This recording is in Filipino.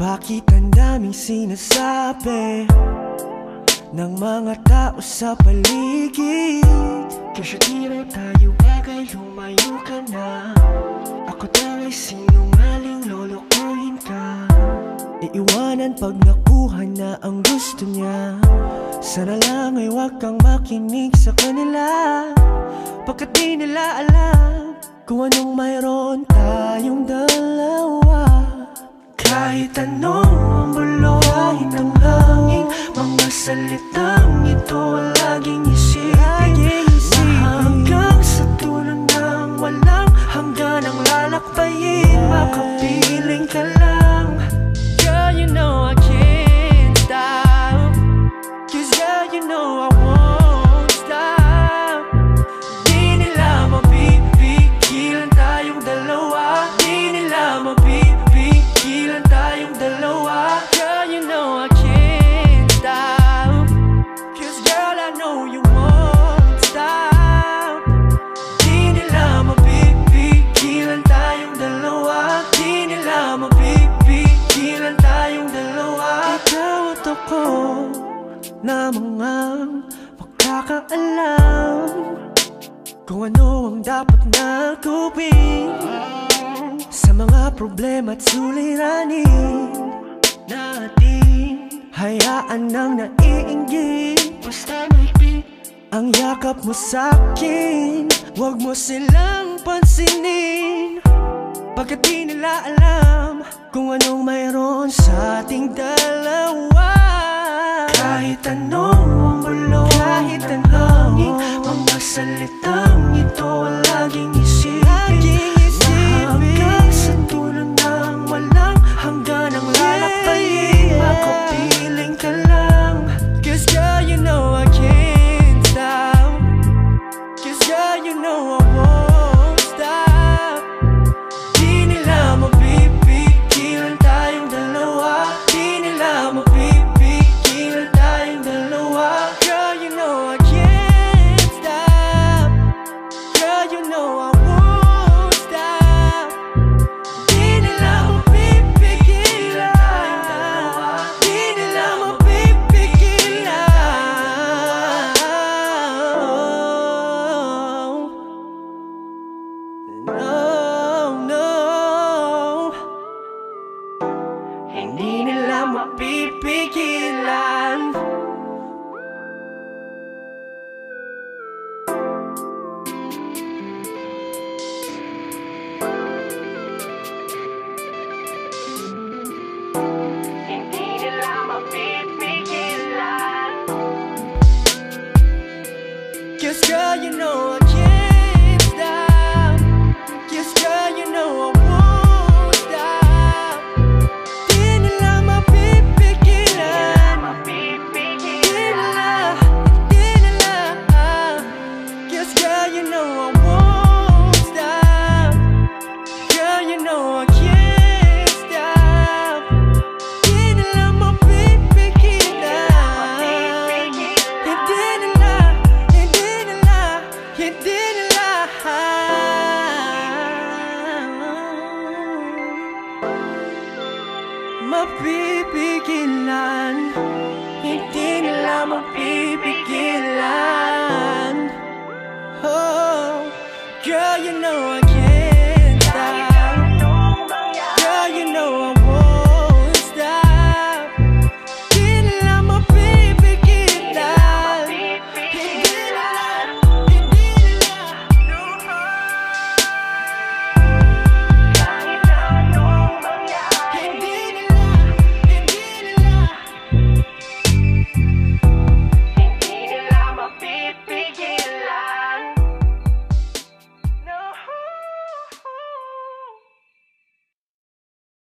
Bakit ang daming sinasabi Ng mga tao sa paligid? Kasi di na tayo bagay, lumayo ka na. Ako daw ay sinungaling, lolokohin ka. Iiwanan pag nakuha na ang gusto niya. Sana lang ay wag kang makinig sa kanila. Pagkat di nila alam Kung anong mayroon tayong dalawa Kahit anong bulong ang hangin Mga salitang makakaalam Kung ano ang dapat na gawin Sa mga problema at suliranin Natin. Hayaan nang naiinggit Basta may Ang yakap mo sa'kin Huwag mo silang pansinin. Pagkat di nila alam Kung anong mayroon sa ating dalawa Kahit anong bulong Kahit ang hangin Mga salitang ito Mapipigilan Hindi nila mapipigilan Cause girl, you know I mapipiggilan Hindi nila mapipigilan Oh, girl, you know I